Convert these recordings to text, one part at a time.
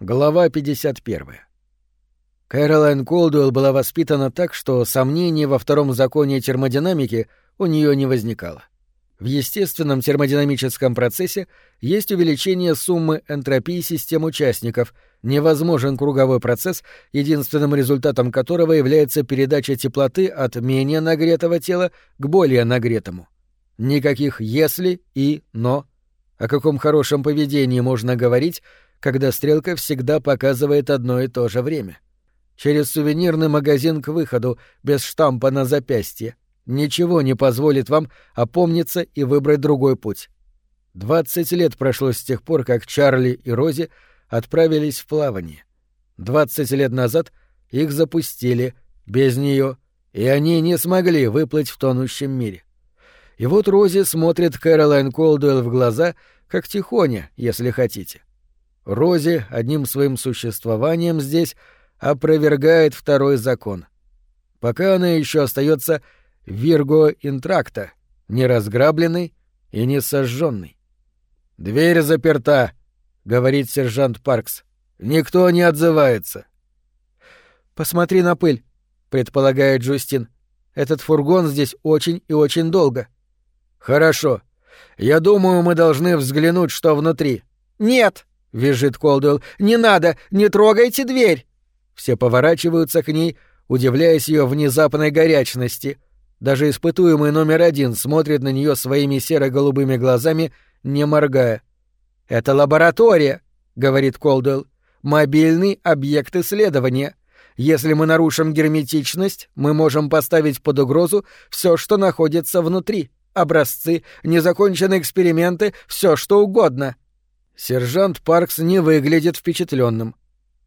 Глава 51. Кэролайн Колдуэлл была воспитана так, что сомнений во втором законе термодинамики у нее не возникало. В естественном термодинамическом процессе есть увеличение суммы энтропии систем участников, невозможен круговой процесс, единственным результатом которого является передача теплоты от менее нагретого тела к более нагретому. Никаких «если» и «но». О каком хорошем поведении можно говорить, когда стрелка всегда показывает одно и то же время. Через сувенирный магазин к выходу, без штампа на запястье. Ничего не позволит вам опомниться и выбрать другой путь. Двадцать лет прошло с тех пор, как Чарли и Рози отправились в плавание. Двадцать лет назад их запустили, без нее, и они не смогли выплыть в тонущем мире. И вот Рози смотрит Кэролайн Колдуэлл в глаза, как тихоня, если хотите. Рози одним своим существованием здесь опровергает второй закон. Пока она еще остается Вирго Интракта, не разграбленный и не сожженный. «Дверь заперта», — говорит сержант Паркс. «Никто не отзывается». «Посмотри на пыль», — предполагает Джустин. «Этот фургон здесь очень и очень долго». «Хорошо. Я думаю, мы должны взглянуть, что внутри». «Нет», — визжит Колдуэлл. «Не надо! Не трогайте дверь!» Все поворачиваются к ней, удивляясь ее внезапной горячности. Даже испытуемый номер один смотрит на нее своими серо-голубыми глазами, не моргая. «Это лаборатория», — говорит Колдуэлл. «Мобильный объект исследования. Если мы нарушим герметичность, мы можем поставить под угрозу все, что находится внутри. Образцы, незаконченные эксперименты, все что угодно». Сержант Паркс не выглядит впечатленным.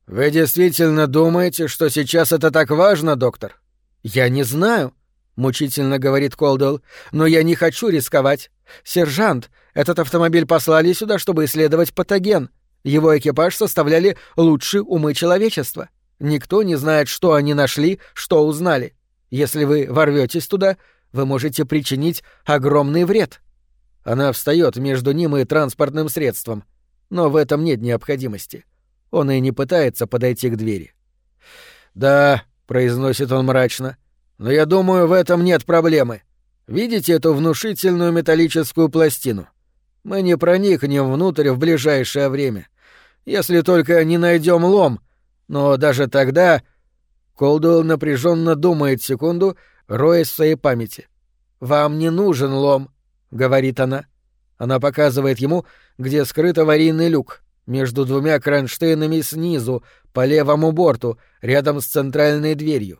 «Вы действительно думаете, что сейчас это так важно, доктор?» «Я не знаю», — мучительно говорит Колдуэлл, — «но я не хочу рисковать. Сержант, этот автомобиль послали сюда, чтобы исследовать патоген. Его экипаж составляли лучшие умы человечества. Никто не знает, что они нашли, что узнали. Если вы ворветесь туда, вы можете причинить огромный вред». Она встает между ним и транспортным средством но в этом нет необходимости. Он и не пытается подойти к двери. «Да», — произносит он мрачно, — «но я думаю, в этом нет проблемы. Видите эту внушительную металлическую пластину? Мы не проникнем внутрь в ближайшее время. Если только не найдем лом. Но даже тогда...» Колдуэлл напряженно думает секунду, роясь в своей памяти. «Вам не нужен лом», — говорит она. Она показывает ему, где скрыт аварийный люк, между двумя кронштейнами снизу, по левому борту, рядом с центральной дверью.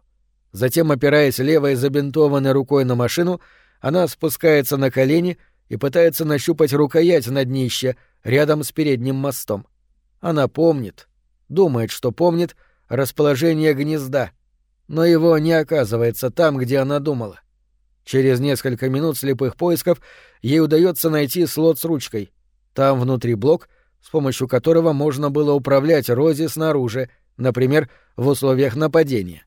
Затем, опираясь левой забинтованной рукой на машину, она спускается на колени и пытается нащупать рукоять на днище, рядом с передним мостом. Она помнит, думает, что помнит, расположение гнезда, но его не оказывается там, где она думала. — Через несколько минут слепых поисков ей удается найти слот с ручкой. Там внутри блок, с помощью которого можно было управлять Рози снаружи, например, в условиях нападения.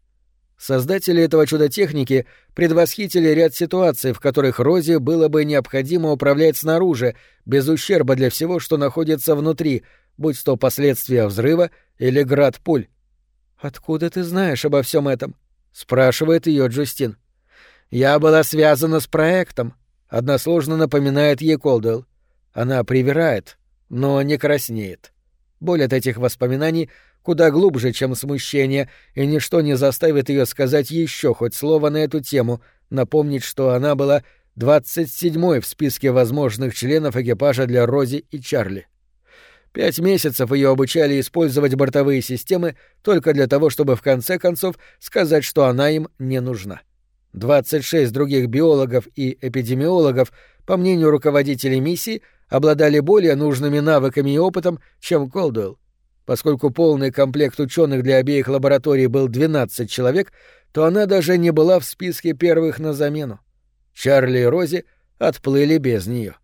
Создатели этого чуда техники предвосхитили ряд ситуаций, в которых Рози было бы необходимо управлять снаружи, без ущерба для всего, что находится внутри, будь то последствия взрыва или град пуль. «Откуда ты знаешь обо всем этом?» — спрашивает ее Джустин. «Я была связана с проектом», — односложно напоминает ей Колдуэлл. Она привирает, но не краснеет. Боль от этих воспоминаний куда глубже, чем смущение, и ничто не заставит ее сказать еще хоть слово на эту тему, напомнить, что она была двадцать седьмой в списке возможных членов экипажа для Рози и Чарли. Пять месяцев ее обучали использовать бортовые системы только для того, чтобы в конце концов сказать, что она им не нужна. 26 других биологов и эпидемиологов, по мнению руководителей миссии, обладали более нужными навыками и опытом, чем Колдуэлл. Поскольку полный комплект ученых для обеих лабораторий был 12 человек, то она даже не была в списке первых на замену. Чарли и Рози отплыли без нее.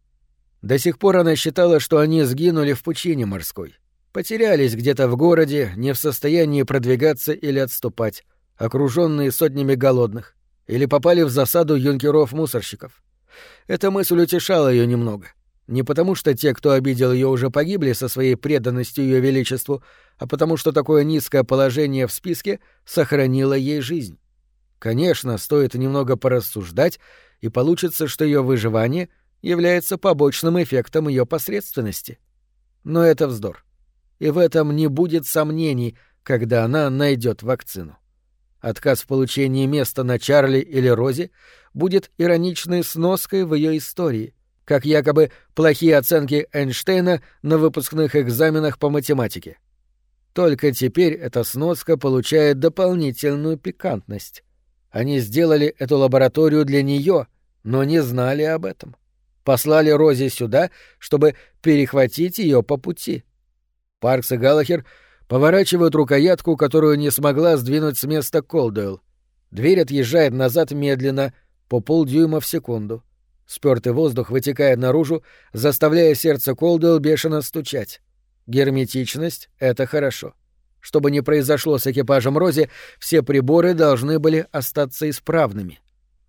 До сих пор она считала, что они сгинули в пучине морской. Потерялись где-то в городе, не в состоянии продвигаться или отступать, окруженные сотнями голодных или попали в засаду юнкеров-мусорщиков. Эта мысль утешала ее немного. Не потому, что те, кто обидел ее, уже погибли со своей преданностью ее величеству, а потому, что такое низкое положение в списке сохранило ей жизнь. Конечно, стоит немного порассуждать, и получится, что ее выживание является побочным эффектом ее посредственности. Но это вздор. И в этом не будет сомнений, когда она найдет вакцину. Отказ в получении места на Чарли или Розе будет ироничной сноской в ее истории, как якобы плохие оценки Эйнштейна на выпускных экзаменах по математике. Только теперь эта сноска получает дополнительную пикантность. Они сделали эту лабораторию для нее, но не знали об этом. Послали Рози сюда, чтобы перехватить ее по пути. Паркс и Галлахер поворачивают рукоятку, которую не смогла сдвинуть с места Колдуэлл. Дверь отъезжает назад медленно, по полдюйма в секунду. Спёртый воздух вытекает наружу, заставляя сердце Колдуэлл бешено стучать. Герметичность — это хорошо. Что бы ни произошло с экипажем Рози, все приборы должны были остаться исправными.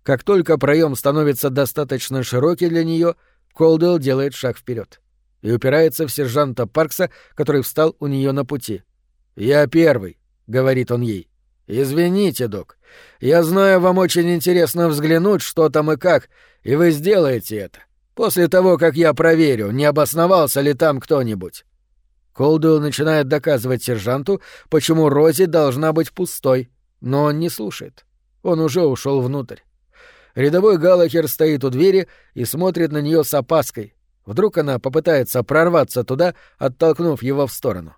Как только проем становится достаточно широкий для нее, Колдуэлл делает шаг вперед и упирается в сержанта Паркса, который встал у нее на пути. «Я первый», — говорит он ей. «Извините, док. Я знаю, вам очень интересно взглянуть, что там и как, и вы сделаете это. После того, как я проверю, не обосновался ли там кто-нибудь». Колдуэлл начинает доказывать сержанту, почему Рози должна быть пустой, но он не слушает. Он уже ушел внутрь. Рядовой Галахер стоит у двери и смотрит на нее с опаской. Вдруг она попытается прорваться туда, оттолкнув его в сторону.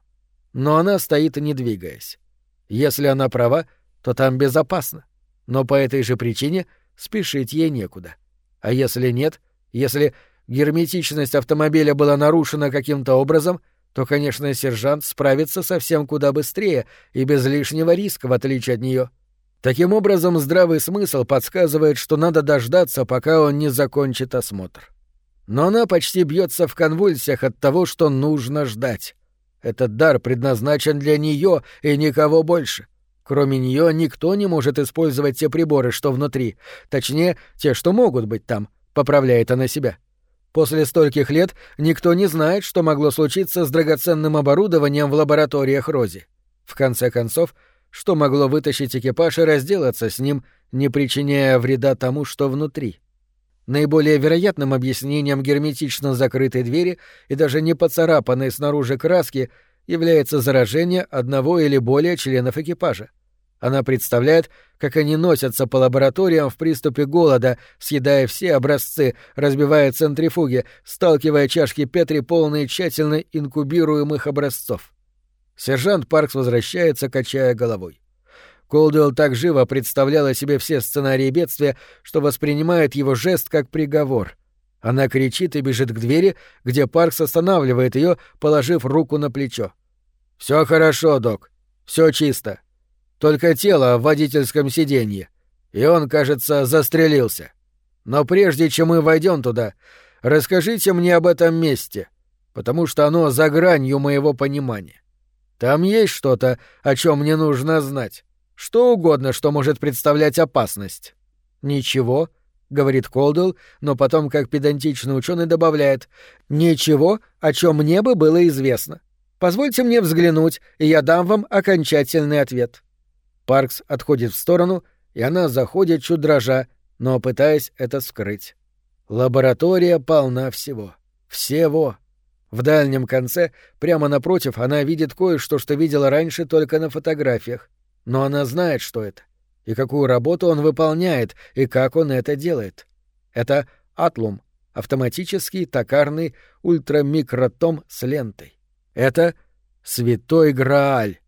Но она стоит, не двигаясь. Если она права, то там безопасно. Но по этой же причине спешить ей некуда. А если нет, если герметичность автомобиля была нарушена каким-то образом, то, конечно, сержант справится совсем куда быстрее и без лишнего риска, в отличие от нее. Таким образом, здравый смысл подсказывает, что надо дождаться, пока он не закончит осмотр. Но она почти бьется в конвульсиях от того, что нужно ждать. Этот дар предназначен для нее и никого больше. Кроме нее никто не может использовать те приборы, что внутри, точнее, те, что могут быть там, поправляет она себя. После стольких лет никто не знает, что могло случиться с драгоценным оборудованием в лабораториях Рози. В конце концов, что могло вытащить экипаж и разделаться с ним, не причиняя вреда тому, что внутри. Наиболее вероятным объяснением герметично закрытой двери и даже не поцарапанной снаружи краски является заражение одного или более членов экипажа. Она представляет, как они носятся по лабораториям в приступе голода, съедая все образцы, разбивая центрифуги, сталкивая чашки Петри полные тщательно инкубируемых образцов. Сержант Паркс возвращается, качая головой. Колдуэлл так живо представляла себе все сценарии бедствия, что воспринимает его жест как приговор. Она кричит и бежит к двери, где Паркс останавливает ее, положив руку на плечо. Все хорошо, док. Все чисто. Только тело в водительском сиденье. И он, кажется, застрелился. Но прежде чем мы войдем туда, расскажите мне об этом месте, потому что оно за гранью моего понимания. Там есть что-то, о чем мне нужно знать. Что угодно, что может представлять опасность. Ничего, говорит Колдуэлл, но потом, как педантичный ученый, добавляет: ничего, о чем мне бы было известно. Позвольте мне взглянуть, и я дам вам окончательный ответ. Паркс отходит в сторону, и она заходит чуть дрожа, но пытаясь это скрыть. Лаборатория полна всего. Всего. В дальнем конце, прямо напротив, она видит кое-что, что видела раньше только на фотографиях. Но она знает, что это, и какую работу он выполняет, и как он это делает. Это Атлум, автоматический токарный ультрамикротом с лентой. Это Святой Грааль,